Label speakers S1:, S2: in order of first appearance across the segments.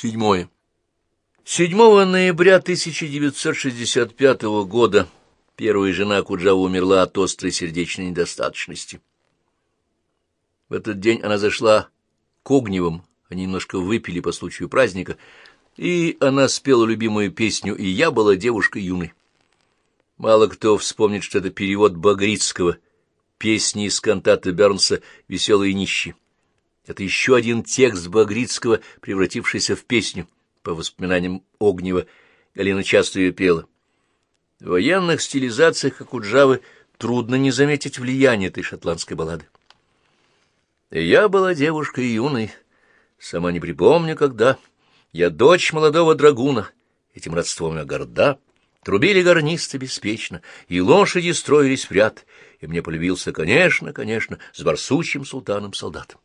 S1: Седьмое. 7 ноября 1965 года первая жена Куджава умерла от острой сердечной недостаточности. В этот день она зашла к Огневым, они немножко выпили по случаю праздника, и она спела любимую песню «И я была девушкой юной». Мало кто вспомнит, что это перевод Багрицкого, песни из кантата Бернса «Веселые нищие». Это еще один текст Багрицкого, превратившийся в песню. По воспоминаниям Огнева, Галина часто ее пела. В военных стилизациях, как у Джавы, трудно не заметить влияние этой шотландской баллады. Я была девушкой юной, сама не припомню, когда. Я дочь молодого драгуна, этим родством я горда. Трубили гарнисты беспечно, и лошади строились в ряд, и мне полюбился, конечно, конечно, с барсучим султаном-солдатом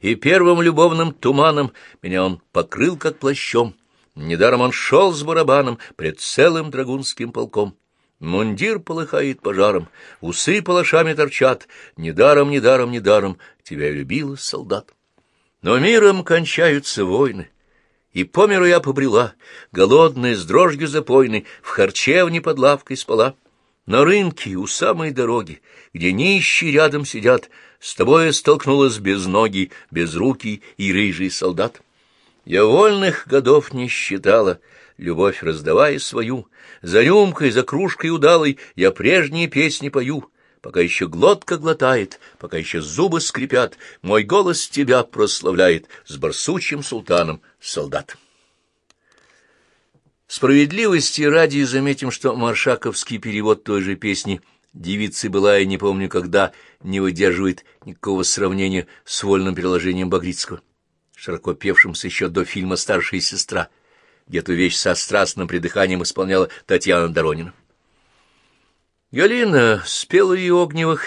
S1: и первым любовным туманом меня он покрыл как плащом. Недаром он шел с барабаном пред целым драгунским полком. Мундир полыхает пожаром, усы палашами торчат. Недаром, недаром, недаром тебя любила солдат. Но миром кончаются войны, и по миру я побрела, голодная, с дрожью запойной, в харчевне под лавкой спала. На рынке у самой дороги, где нищие рядом сидят, с тобой столкнулась без ноги, без руки и рыжий солдат. Я вольных годов не считала, любовь раздавая свою, за рюмкой, за кружкой удалой я прежние песни пою, пока еще глотка глотает, пока еще зубы скрипят, мой голос тебя прославляет с барсучим султаном солдат. Справедливости ради заметим, что маршаковский перевод той же песни «Девицы была, я не помню когда» не выдерживает никакого сравнения с вольным переложением Багрицкого, широко певшимся еще до фильма «Старшая сестра», где эту вещь со страстным придыханием исполняла Татьяна Доронина. Галина спела и Огневых,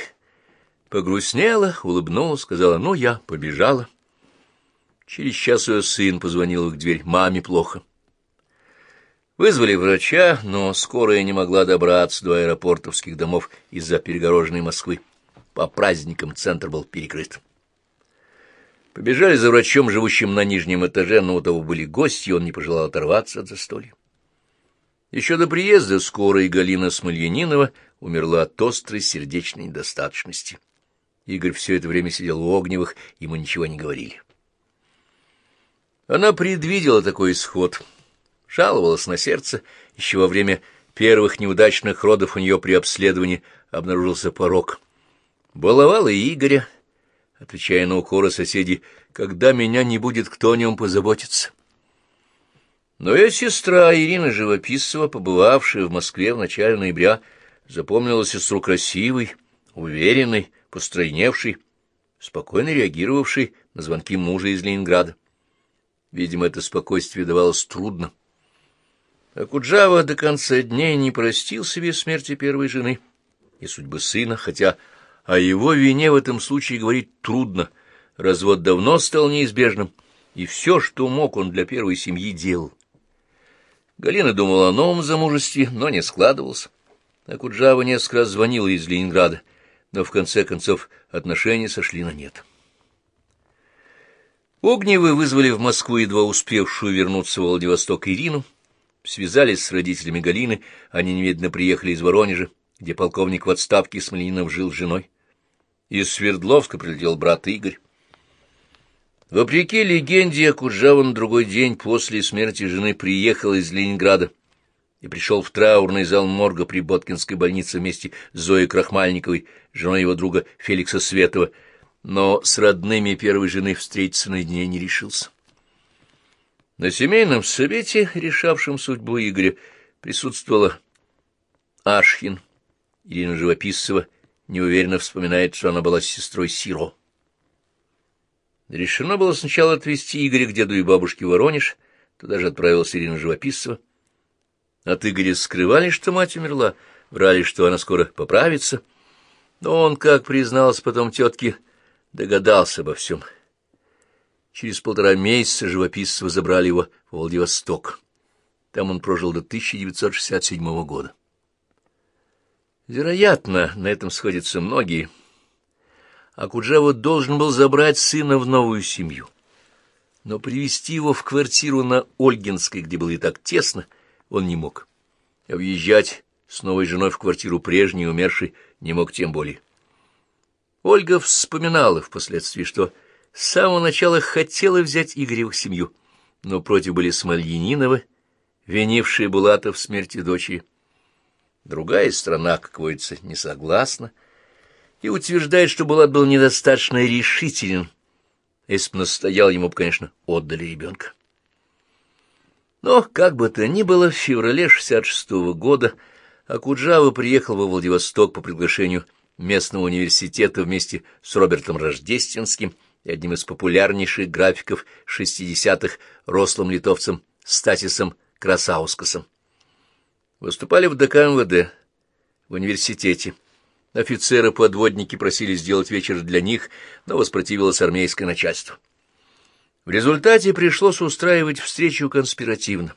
S1: погрустнела, улыбнулась, сказала «Ну, я побежала». Через час ее сын позвонил в дверь «Маме плохо». Вызвали врача, но скорая не могла добраться до аэропортовских домов из-за перегороженной Москвы. По праздникам центр был перекрыт. Побежали за врачом, живущим на нижнем этаже, но у того были гости, и он не пожелал оторваться от застолья. Еще до приезда скорой Галина Смольянинова умерла от острой сердечной недостаточности. Игорь все это время сидел у Огневых, ему ничего не говорили. Она предвидела такой исход — жаловалась на сердце. Еще во время первых неудачных родов у нее при обследовании обнаружился порог. Баловала Игоря, отвечая на укоры соседей, когда меня не будет, кто о нем позаботится. Но ее сестра Ирина Живописцева, побывавшая в Москве в начале ноября, запомнила сестру красивой, уверенной, постройневшей, спокойно реагировавшей на звонки мужа из Ленинграда. Видимо, это спокойствие давалось трудно. Акуджава до конца дней не простил себе смерти первой жены и судьбы сына, хотя о его вине в этом случае говорить трудно. Развод давно стал неизбежным, и все, что мог, он для первой семьи делал. Галина думала о новом замужестве, но не складывался. Акуджава несколько раз звонила из Ленинграда, но в конце концов отношения сошли на нет. Огневы вызвали в Москву едва успевшую вернуться в Владивосток Ирину, связались с родителями Галины, они немедленно приехали из Воронежа, где полковник в отставке Смоленинов жил с женой. Из Свердловска прилетел брат Игорь. Вопреки легенде, Акуджава на другой день после смерти жены приехал из Ленинграда и пришел в траурный зал морга при Боткинской больнице вместе с Зоей Крахмальниковой, женой его друга Феликса Светова, но с родными первой жены встретиться наедине не решился. На семейном совете, решавшем судьбу Игоря, присутствовала Ашхин. Ирина Живописцева неуверенно вспоминает, что она была сестрой Сиро. Решено было сначала отвезти Игоря к деду и бабушке Воронеж, туда же отправилась Ирина Живописцева. От Игоря скрывали, что мать умерла, врали, что она скоро поправится, но он, как признался потом тетке, догадался обо всем. Через полтора месяца живописцы забрали его в Владивосток. Там он прожил до 1967 года. Вероятно, на этом сходятся многие. А Куджава должен был забрать сына в новую семью. Но привести его в квартиру на Ольгинской, где было и так тесно, он не мог. А въезжать с новой женой в квартиру прежней умершей не мог тем более. Ольга вспоминала впоследствии, что с самого начала хотела взять Игоря в семью, но против были Смольяниновы, винившие Булата в смерти дочери. Другая страна, как водится, не согласна и утверждает, что Булат был недостаточно решителен. Если бы настоял, ему бы, конечно, отдали ребенка. Но, как бы то ни было, в феврале 66 -го года Акуджава приехал во Владивосток по приглашению местного университета вместе с Робертом Рождественским и одним из популярнейших графиков 60-х рослым литовцем Статисом Красаускасом. Выступали в ДК МВД, в университете. Офицеры-подводники просили сделать вечер для них, но воспротивилось армейское начальство. В результате пришлось устраивать встречу конспиративно.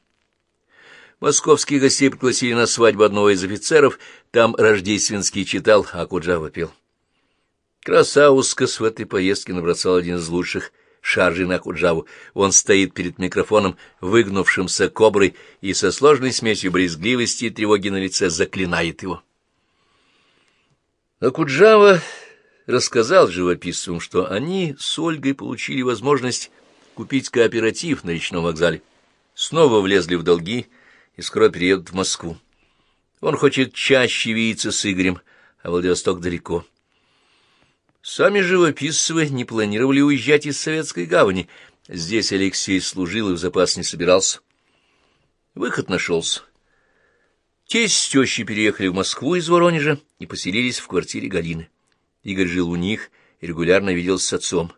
S1: Московские гостей пригласили на свадьбу одного из офицеров, там Рождественский читал, а Куджава пел. Красаускас в этой поездке набросал один из лучших шаржей на Куджаву. Он стоит перед микрофоном, выгнувшимся коброй, и со сложной смесью брезгливости и тревоги на лице заклинает его. Акуджава рассказал живописцам, что они с Ольгой получили возможность купить кооператив на речном вокзале. Снова влезли в долги и скоро переедут в Москву. Он хочет чаще видеться с Игорем, а Владивосток далеко. Сами живописцевы не планировали уезжать из Советской гавани. Здесь Алексей служил и в запас не собирался. Выход нашелся. Тесть с тещей переехали в Москву из Воронежа и поселились в квартире Галины. Игорь жил у них и регулярно виделся с отцом.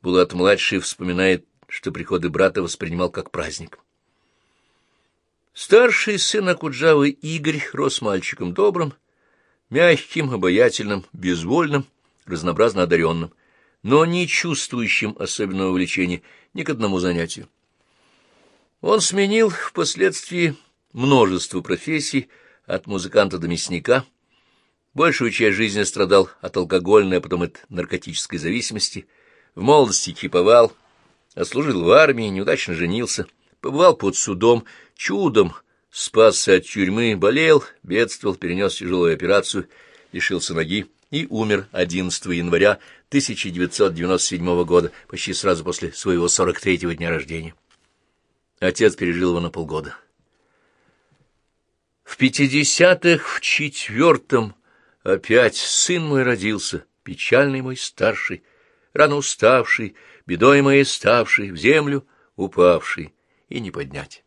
S1: Булат-младший вспоминает, что приходы брата воспринимал как праздник. Старший сын Акуджавы Игорь рос мальчиком добрым, мягким, обаятельным, безвольным, разнообразно одаренным, но не чувствующим особенного влечения ни к одному занятию. Он сменил впоследствии множество профессий, от музыканта до мясника. Большую часть жизни страдал от алкогольной, а потом от наркотической зависимости. В молодости киповал, отслужил в армии, неудачно женился, побывал под судом, чудом спасся от тюрьмы, болел, бедствовал, перенес тяжелую операцию, лишился ноги и умер 11 января 1997 года, почти сразу после своего 43-го дня рождения. Отец пережил его на полгода. В пятидесятых, в четвертом, опять сын мой родился, печальный мой старший, рано уставший, бедой моей ставший, в землю упавший, и не поднять.